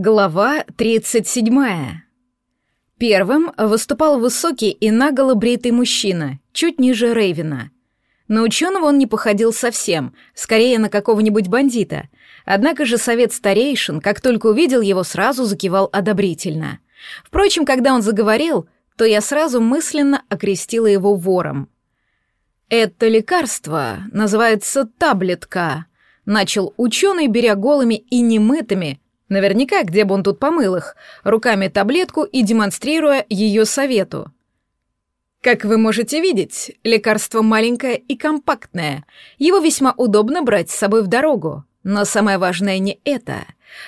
Глава 37. Первым выступал высокий и наголо бритый мужчина, чуть ниже Рейвена. На ученого он не походил совсем, скорее на какого-нибудь бандита. Однако же совет старейшин, как только увидел его, сразу закивал одобрительно. Впрочем, когда он заговорил, то я сразу мысленно окрестила его вором. «Это лекарство называется таблетка», — начал ученый, беря голыми и немытыми, Наверняка, где бы он тут помыл их, руками таблетку и демонстрируя ее совету. Как вы можете видеть, лекарство маленькое и компактное. Его весьма удобно брать с собой в дорогу. Но самое важное не это.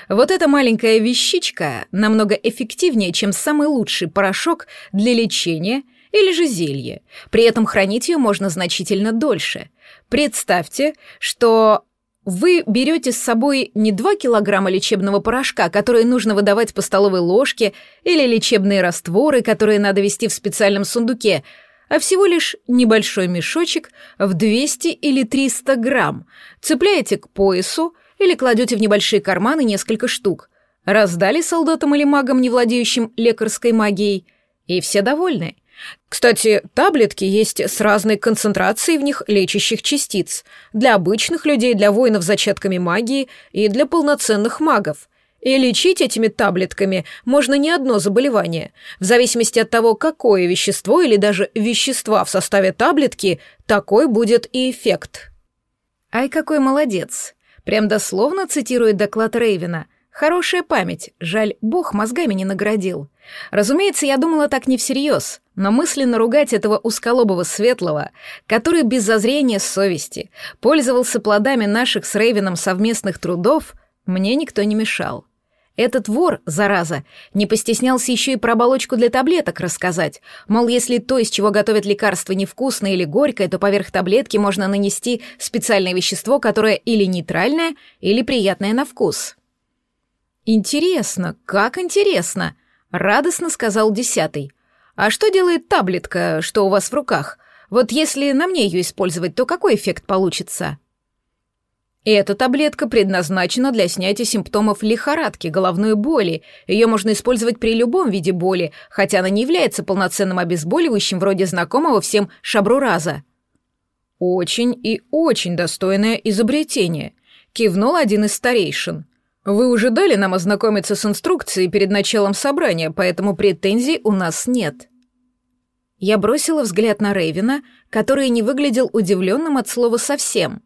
Вот эта маленькая вещичка намного эффективнее, чем самый лучший порошок для лечения или же зелье. При этом хранить ее можно значительно дольше. Представьте, что вы берете с собой не 2 килограмма лечебного порошка, которые нужно выдавать по столовой ложке, или лечебные растворы, которые надо вести в специальном сундуке, а всего лишь небольшой мешочек в 200 или 300 грамм. Цепляете к поясу или кладете в небольшие карманы несколько штук. Раздали солдатам или магам, не владеющим лекарской магией, и все довольны. Кстати, таблетки есть с разной концентрацией в них лечащих частиц. Для обычных людей, для воинов с зачатками магии и для полноценных магов. И лечить этими таблетками можно не одно заболевание. В зависимости от того, какое вещество или даже вещества в составе таблетки, такой будет и эффект. Ай, какой молодец. Прям дословно цитирует доклад Рейвена – Хорошая память, жаль, бог мозгами не наградил. Разумеется, я думала так не всерьез, но мысленно ругать этого узколобого светлого, который без зазрения совести пользовался плодами наших с Рейвеном совместных трудов, мне никто не мешал. Этот вор, зараза, не постеснялся еще и про оболочку для таблеток рассказать. Мол, если то, из чего готовят лекарство, невкусное или горькое, то поверх таблетки можно нанести специальное вещество, которое или нейтральное, или приятное на вкус. «Интересно, как интересно!» — радостно сказал десятый. «А что делает таблетка, что у вас в руках? Вот если на мне ее использовать, то какой эффект получится?» Эта таблетка предназначена для снятия симптомов лихорадки, головной боли. Ее можно использовать при любом виде боли, хотя она не является полноценным обезболивающим вроде знакомого всем шабрураза. «Очень и очень достойное изобретение», — кивнул один из старейшин. Вы уже дали нам ознакомиться с инструкцией перед началом собрания, поэтому претензий у нас нет. Я бросила взгляд на Рейвина, который не выглядел удивленным от слова совсем.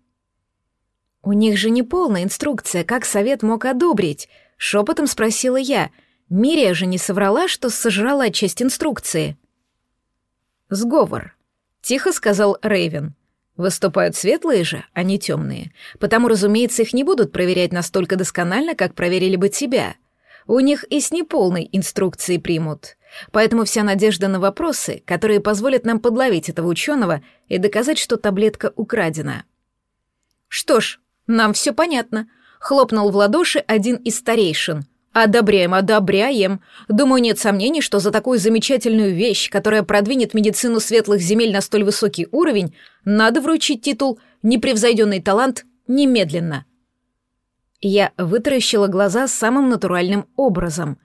У них же не полная инструкция, как совет мог одобрить, шепотом спросила я. Мирия же не соврала, что сожрала часть инструкции. Сговор, тихо сказал Рейвен. Выступают светлые же, а не темные. Потому, разумеется, их не будут проверять настолько досконально, как проверили бы тебя. У них и с неполной инструкцией примут. Поэтому вся надежда на вопросы, которые позволят нам подловить этого ученого и доказать, что таблетка украдена. Что ж, нам все понятно. Хлопнул в ладоши один из старейшин — Одобряем, одобряем. Думаю, нет сомнений, что за такую замечательную вещь, которая продвинет медицину светлых земель на столь высокий уровень, надо вручить титул «Непревзойденный талант» немедленно. Я вытаращила глаза самым натуральным образом.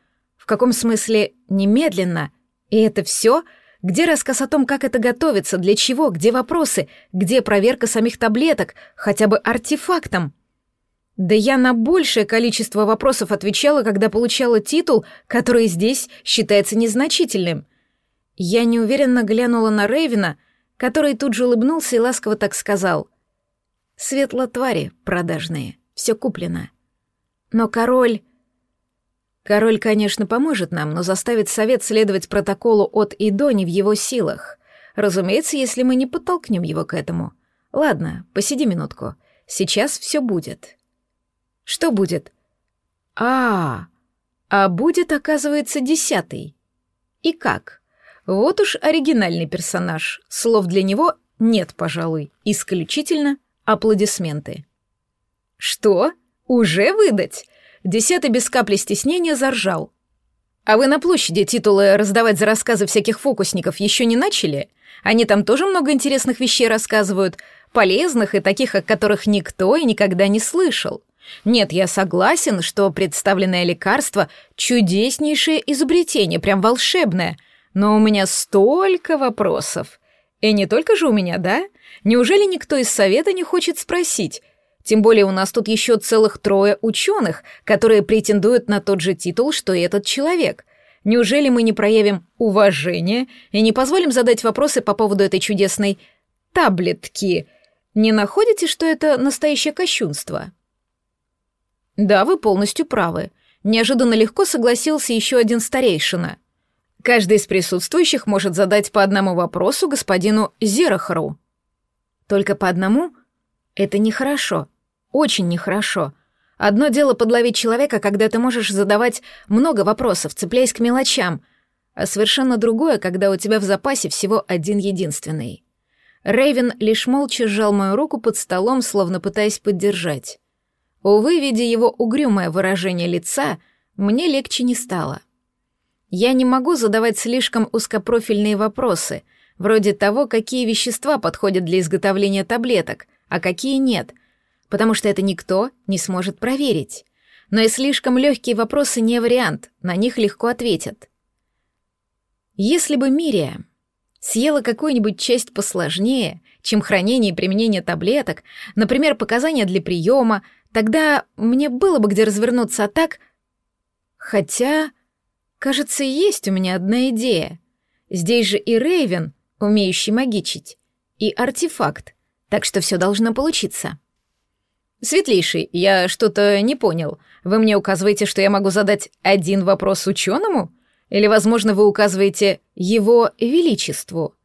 Каком смысле «немедленно»? И это все? Где рассказ о том, как это готовится, для чего, где вопросы, где проверка самих таблеток, хотя бы артефактом? Да я на большее количество вопросов отвечала, когда получала титул, который здесь считается незначительным. Я неуверенно глянула на Рейвена, который тут же улыбнулся и ласково так сказал. «Светло твари продажные, все куплено. Но король...» Король, конечно, поможет нам, но заставит совет следовать протоколу от и до не в его силах. Разумеется, если мы не подтолкнем его к этому. Ладно, посиди минутку. Сейчас все будет. Что будет? А, а будет, оказывается, десятый. И как? Вот уж оригинальный персонаж. Слов для него нет, пожалуй. Исключительно аплодисменты. Что? Уже выдать? Десятый без капли стеснения заржал. А вы на площади титулы раздавать за рассказы всяких фокусников еще не начали? Они там тоже много интересных вещей рассказывают, полезных и таких, о которых никто и никогда не слышал. Нет, я согласен, что представленное лекарство — чудеснейшее изобретение, прям волшебное. Но у меня столько вопросов. И не только же у меня, да? Неужели никто из совета не хочет спросить? Тем более у нас тут еще целых трое ученых, которые претендуют на тот же титул, что и этот человек. Неужели мы не проявим уважение и не позволим задать вопросы по поводу этой чудесной таблетки? Не находите, что это настоящее кощунство? Да, вы полностью правы. Неожиданно легко согласился еще один старейшина. Каждый из присутствующих может задать по одному вопросу господину Зерахару. Только по одному? Это нехорошо. Очень нехорошо. Одно дело подловить человека, когда ты можешь задавать много вопросов, цепляясь к мелочам, а совершенно другое, когда у тебя в запасе всего один единственный. Рейвен лишь молча сжал мою руку под столом, словно пытаясь поддержать. Увы, видя его угрюмое выражение лица, мне легче не стало. Я не могу задавать слишком узкопрофильные вопросы, вроде того, какие вещества подходят для изготовления таблеток, а какие нет, потому что это никто не сможет проверить. Но и слишком легкие вопросы не вариант, на них легко ответят. Если бы Мирия съела какую-нибудь часть посложнее, чем хранение и применение таблеток, например, показания для приема, Тогда мне было бы где развернуться, а так... Хотя, кажется, есть у меня одна идея. Здесь же и Рейвен, умеющий магичить, и артефакт, так что все должно получиться. Светлейший, я что-то не понял. Вы мне указываете, что я могу задать один вопрос ученому? Или, возможно, вы указываете его величеству?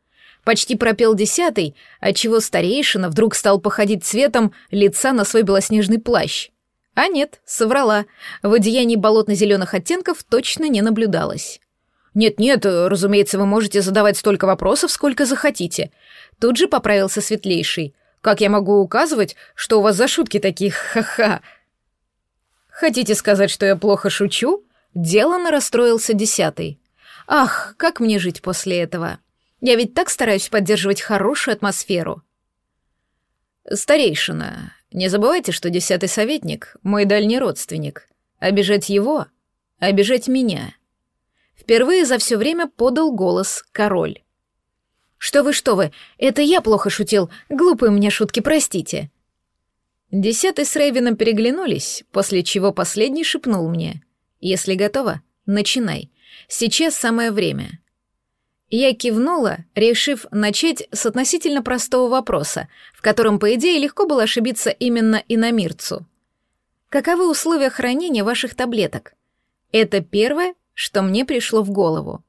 Почти пропел десятый, отчего старейшина вдруг стал походить цветом лица на свой белоснежный плащ. А нет, соврала. В одеянии болотно-зеленых оттенков точно не наблюдалось. «Нет-нет, разумеется, вы можете задавать столько вопросов, сколько захотите». Тут же поправился светлейший. «Как я могу указывать, что у вас за шутки такие ха-ха?» «Хотите сказать, что я плохо шучу?» Делано расстроился десятый. «Ах, как мне жить после этого?» Я ведь так стараюсь поддерживать хорошую атмосферу. Старейшина, не забывайте, что десятый советник — мой дальний родственник. Обижать его — обижать меня. Впервые за все время подал голос король. «Что вы, что вы, это я плохо шутил, глупые меня шутки, простите». Десятый с Рейвином переглянулись, после чего последний шепнул мне. «Если готова, начинай. Сейчас самое время». Я кивнула, решив начать с относительно простого вопроса, в котором, по идее, легко было ошибиться именно иномирцу. Каковы условия хранения ваших таблеток? Это первое, что мне пришло в голову.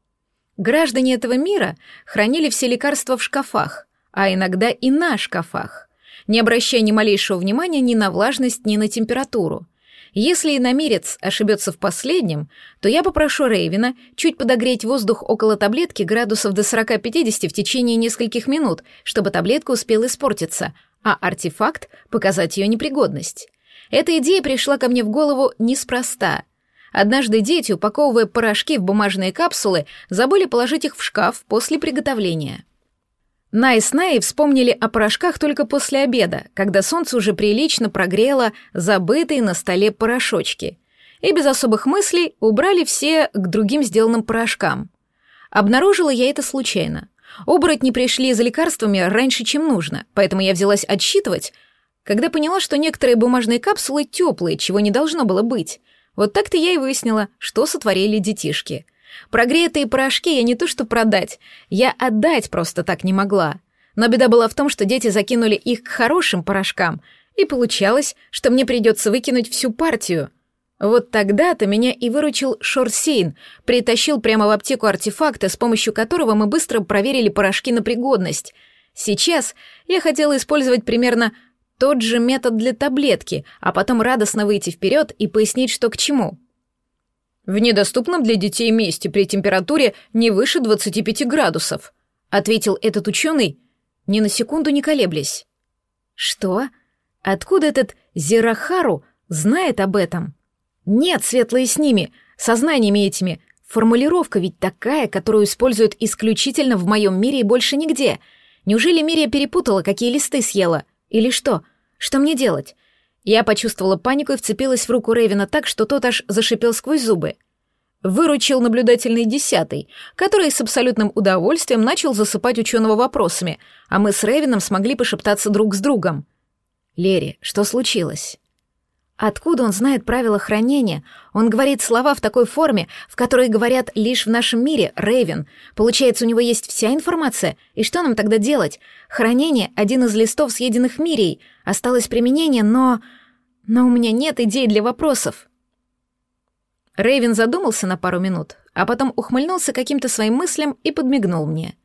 Граждане этого мира хранили все лекарства в шкафах, а иногда и на шкафах, не обращая ни малейшего внимания ни на влажность, ни на температуру. Если иномерец ошибется в последнем, то я попрошу Рейвина чуть подогреть воздух около таблетки градусов до 40-50 в течение нескольких минут, чтобы таблетка успела испортиться, а артефакт — показать ее непригодность. Эта идея пришла ко мне в голову неспроста. Однажды дети, упаковывая порошки в бумажные капсулы, забыли положить их в шкаф после приготовления. Най с Най вспомнили о порошках только после обеда, когда солнце уже прилично прогрело забытые на столе порошочки. И без особых мыслей убрали все к другим сделанным порошкам. Обнаружила я это случайно. Оборотни пришли за лекарствами раньше, чем нужно, поэтому я взялась отсчитывать, когда поняла, что некоторые бумажные капсулы теплые, чего не должно было быть. Вот так-то я и выяснила, что сотворили детишки — Прогретые порошки я не то что продать, я отдать просто так не могла. Но беда была в том, что дети закинули их к хорошим порошкам, и получалось, что мне придется выкинуть всю партию. Вот тогда-то меня и выручил Шорсейн, притащил прямо в аптеку артефакта, с помощью которого мы быстро проверили порошки на пригодность. Сейчас я хотела использовать примерно тот же метод для таблетки, а потом радостно выйти вперед и пояснить, что к чему. «В недоступном для детей месте при температуре не выше 25 градусов», ответил этот ученый, ни на секунду не колеблясь. «Что? Откуда этот Зерахару знает об этом?» «Нет, светлые с ними, сознаниями этими. Формулировка ведь такая, которую используют исключительно в моем мире и больше нигде. Неужели Мирия перепутала, какие листы съела? Или что? Что мне делать? Я почувствовала панику и вцепилась в руку Рейвена так, что тот аж зашипел сквозь зубы. Выручил наблюдательный десятый, который с абсолютным удовольствием начал засыпать ученого вопросами, а мы с Рейвеном смогли пошептаться друг с другом. «Лери, что случилось?» Откуда он знает правила хранения? Он говорит слова в такой форме, в которой говорят лишь в нашем мире, Рейвен. Получается, у него есть вся информация. И что нам тогда делать? Хранение — один из листов, съеденных Мирей. Осталось применение, но... Но у меня нет идей для вопросов. Рейвен задумался на пару минут, а потом ухмыльнулся каким-то своим мыслям и подмигнул мне.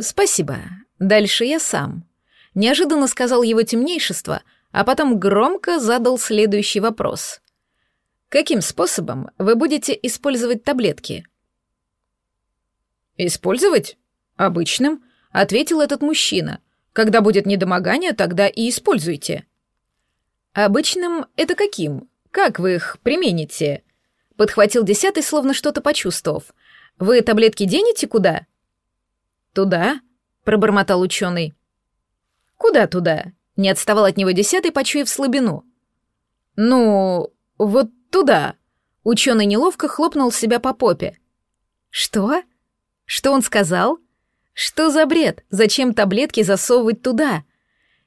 «Спасибо. Дальше я сам», — неожиданно сказал его темнейшество — а потом громко задал следующий вопрос. «Каким способом вы будете использовать таблетки?» «Использовать? Обычным», — ответил этот мужчина. «Когда будет недомогание, тогда и используйте». «Обычным — это каким? Как вы их примените?» Подхватил десятый, словно что-то почувствовав. «Вы таблетки денете куда?» «Туда», — пробормотал ученый. «Куда туда?» Не отставал от него десятый, почуяв слабину. «Ну, вот туда». Ученый неловко хлопнул себя по попе. «Что? Что он сказал? Что за бред? Зачем таблетки засовывать туда?»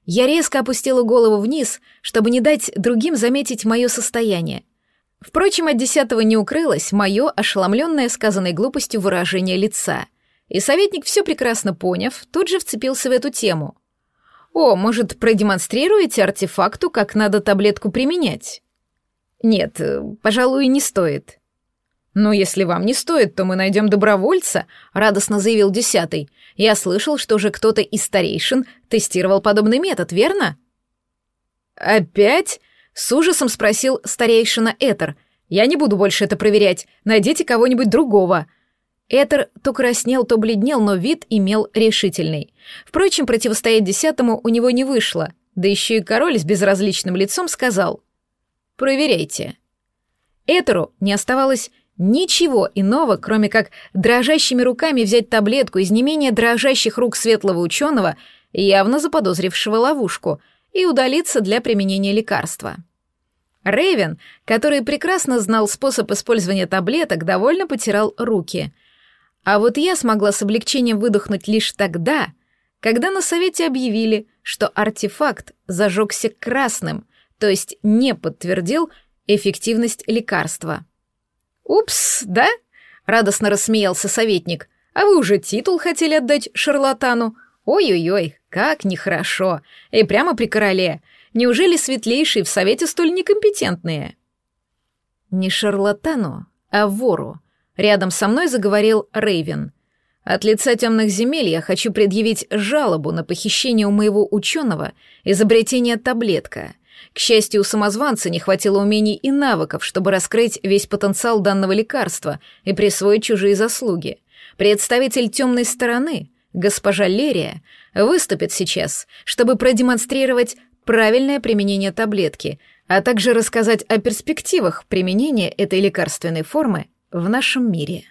Я резко опустила голову вниз, чтобы не дать другим заметить мое состояние. Впрочем, от десятого не укрылось мое ошеломленное сказанной глупостью выражение лица. И советник, все прекрасно поняв, тут же вцепился в эту тему — «О, может, продемонстрируете артефакту, как надо таблетку применять?» «Нет, э, пожалуй, не стоит». «Но если вам не стоит, то мы найдем добровольца», — радостно заявил десятый. «Я слышал, что уже кто-то из старейшин тестировал подобный метод, верно?» «Опять?» — с ужасом спросил старейшина Этер. «Я не буду больше это проверять. Найдите кого-нибудь другого». Этер то краснел, то бледнел, но вид имел решительный. Впрочем, противостоять десятому у него не вышло, да еще и король с безразличным лицом сказал «Проверяйте». Этеру не оставалось ничего иного, кроме как дрожащими руками взять таблетку из не менее дрожащих рук светлого ученого, явно заподозрившего ловушку, и удалиться для применения лекарства. Рейвен, который прекрасно знал способ использования таблеток, довольно потирал руки — а вот я смогла с облегчением выдохнуть лишь тогда, когда на совете объявили, что артефакт зажегся красным, то есть не подтвердил эффективность лекарства. «Упс, да?» — радостно рассмеялся советник. «А вы уже титул хотели отдать шарлатану? Ой-ой-ой, как нехорошо! И прямо при короле! Неужели светлейшие в совете столь некомпетентные?» «Не шарлатану, а вору», Рядом со мной заговорил Рейвен. От лица темных земель я хочу предъявить жалобу на похищение у моего ученого изобретения таблетка. К счастью, у самозванца не хватило умений и навыков, чтобы раскрыть весь потенциал данного лекарства и присвоить чужие заслуги. Представитель темной стороны, госпожа Лерия, выступит сейчас, чтобы продемонстрировать правильное применение таблетки, а также рассказать о перспективах применения этой лекарственной формы в нашем мире.